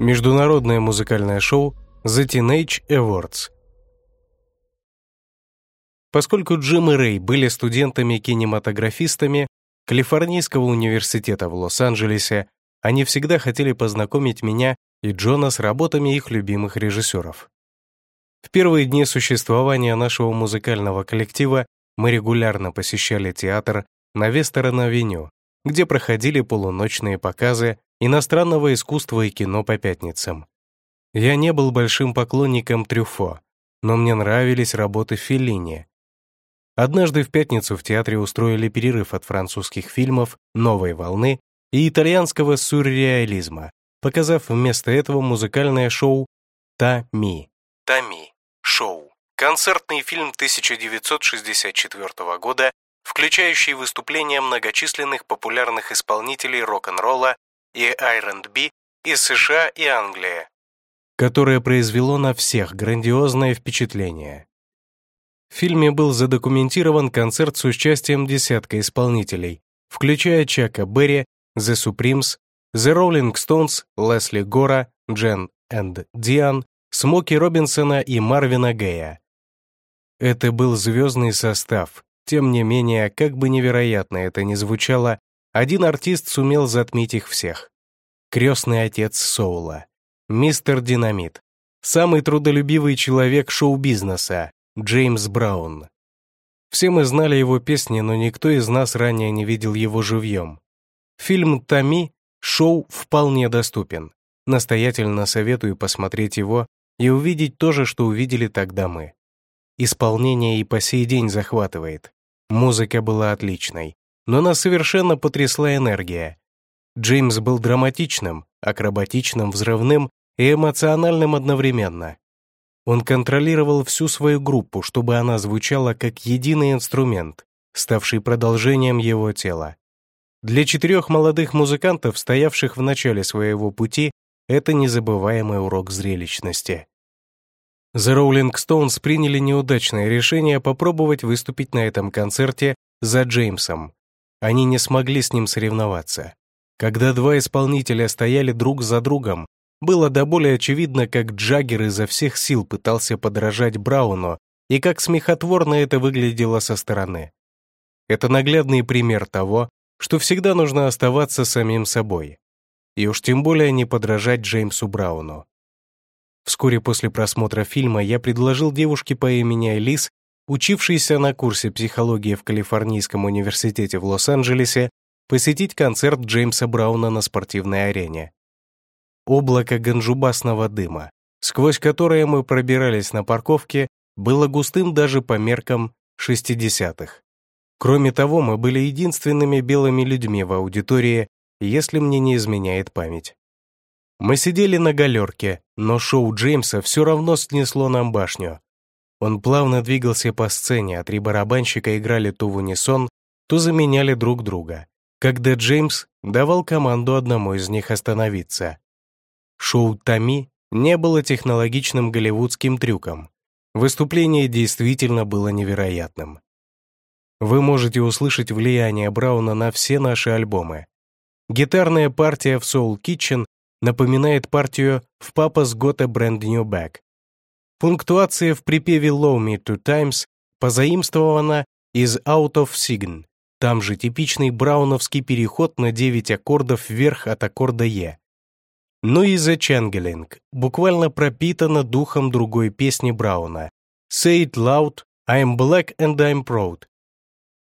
Международное музыкальное шоу The Teenage Awards. Поскольку Джим и Рэй были студентами-кинематографистами Калифорнийского университета в Лос-Анджелесе, они всегда хотели познакомить меня и Джона с работами их любимых режиссеров. В первые дни существования нашего музыкального коллектива мы регулярно посещали театр на Вестерн-авеню, где проходили полуночные показы иностранного искусства и кино по пятницам. Я не был большим поклонником Трюфо, но мне нравились работы Феллини. Однажды в пятницу в театре устроили перерыв от французских фильмов «Новой волны» и итальянского сюрреализма, показав вместо этого музыкальное шоу «Та-ми». «Та-ми» — шоу. Концертный фильм 1964 года, включающий выступления многочисленных популярных исполнителей рок-н-ролла и R&B из США и Англии, которое произвело на всех грандиозное впечатление. В фильме был задокументирован концерт с участием десятка исполнителей, включая Чака Берри, The Supremes, The Rolling Stones, Лесли Гора, Джен энд Диан, Смоки Робинсона и Марвина Гея. Это был звездный состав, тем не менее, как бы невероятно это ни звучало, один артист сумел затмить их всех. Крестный отец Соула, мистер Динамит, самый трудолюбивый человек шоу-бизнеса, Джеймс Браун. Все мы знали его песни, но никто из нас ранее не видел его живьем. Фильм «Томи» шоу вполне доступен. Настоятельно советую посмотреть его и увидеть то же, что увидели тогда мы. Исполнение и по сей день захватывает. Музыка была отличной, но нас совершенно потрясла энергия. Джеймс был драматичным, акробатичным, взрывным и эмоциональным одновременно. Он контролировал всю свою группу, чтобы она звучала как единый инструмент, ставший продолжением его тела. Для четырех молодых музыкантов, стоявших в начале своего пути, это незабываемый урок зрелищности. The Rolling Stones приняли неудачное решение попробовать выступить на этом концерте за Джеймсом, они не смогли с ним соревноваться. Когда два исполнителя стояли друг за другом, было до более очевидно, как Джаггер изо всех сил пытался подражать Брауну и как смехотворно это выглядело со стороны. Это наглядный пример того, что всегда нужно оставаться самим собой. И уж тем более не подражать Джеймсу Брауну. Вскоре после просмотра фильма я предложил девушке по имени Элис учившийся на курсе психологии в Калифорнийском университете в Лос-Анджелесе, посетить концерт Джеймса Брауна на спортивной арене. Облако ганжубасного дыма, сквозь которое мы пробирались на парковке, было густым даже по меркам 60-х. Кроме того, мы были единственными белыми людьми в аудитории, если мне не изменяет память. Мы сидели на галерке, но шоу Джеймса все равно снесло нам башню. Он плавно двигался по сцене, а три барабанщика играли то в унисон, то заменяли друг друга, когда Джеймс давал команду одному из них остановиться. Шоу «Томи» не было технологичным голливудским трюком. Выступление действительно было невероятным. Вы можете услышать влияние Брауна на все наши альбомы. Гитарная партия в Soul Kitchen напоминает партию в Papa's Got a Brand New Bag Пунктуация в припеве «Low me two times» позаимствована из «Out of Sign», там же типичный брауновский переход на 9 аккордов вверх от аккорда «Е». Ну и «The Changeling» буквально пропитана духом другой песни Брауна «Say it loud, I'm black and I'm proud».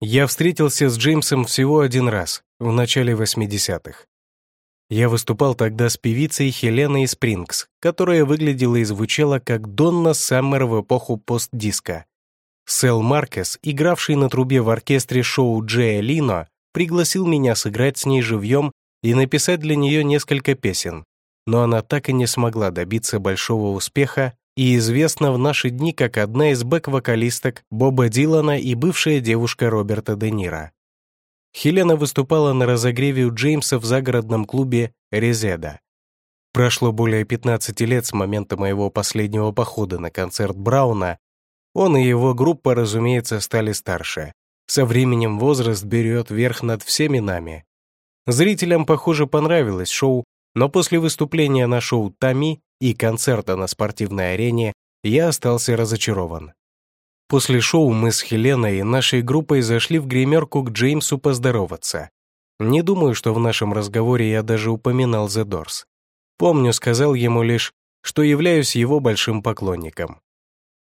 Я встретился с Джеймсом всего один раз, в начале 80-х. Я выступал тогда с певицей Хеленой Спрингс, которая выглядела и звучала как Донна Саммер в эпоху постдиска. Сэл Маркес, игравший на трубе в оркестре шоу Джея Лино, пригласил меня сыграть с ней живьем и написать для нее несколько песен, но она так и не смогла добиться большого успеха и известна в наши дни как одна из бэк-вокалисток Боба Дилана и бывшая девушка Роберта Де Ниро. Хелена выступала на разогреве у Джеймса в загородном клубе «Резеда». Прошло более 15 лет с момента моего последнего похода на концерт Брауна. Он и его группа, разумеется, стали старше. Со временем возраст берет верх над всеми нами. Зрителям, похоже, понравилось шоу, Но после выступления на шоу «Тами» и концерта на спортивной арене я остался разочарован. После шоу мы с Хеленой и нашей группой зашли в гримерку к Джеймсу поздороваться. Не думаю, что в нашем разговоре я даже упоминал The Doors. Помню, сказал ему лишь, что являюсь его большим поклонником.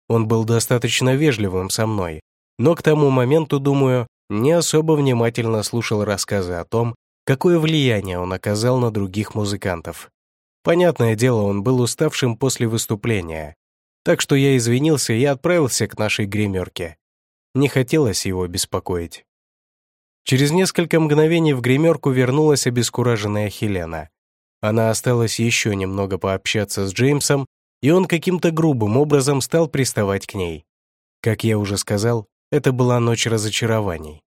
Он был достаточно вежливым со мной, но к тому моменту, думаю, не особо внимательно слушал рассказы о том, какое влияние он оказал на других музыкантов. Понятное дело, он был уставшим после выступления, так что я извинился и отправился к нашей гримерке. Не хотелось его беспокоить. Через несколько мгновений в гримерку вернулась обескураженная Хелена. Она осталась еще немного пообщаться с Джеймсом, и он каким-то грубым образом стал приставать к ней. Как я уже сказал, это была ночь разочарований.